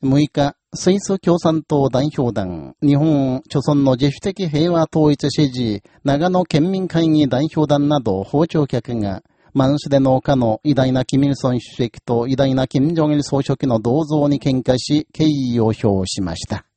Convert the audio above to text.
6日、スイス共産党代表団、日本、著村の自主的平和統一支持、長野県民会議代表団など包丁客が、マンスデ農家の偉大なキミルソン主席と偉大なキム・ジョンル総書記の銅像に喧嘩し、敬意を表しました。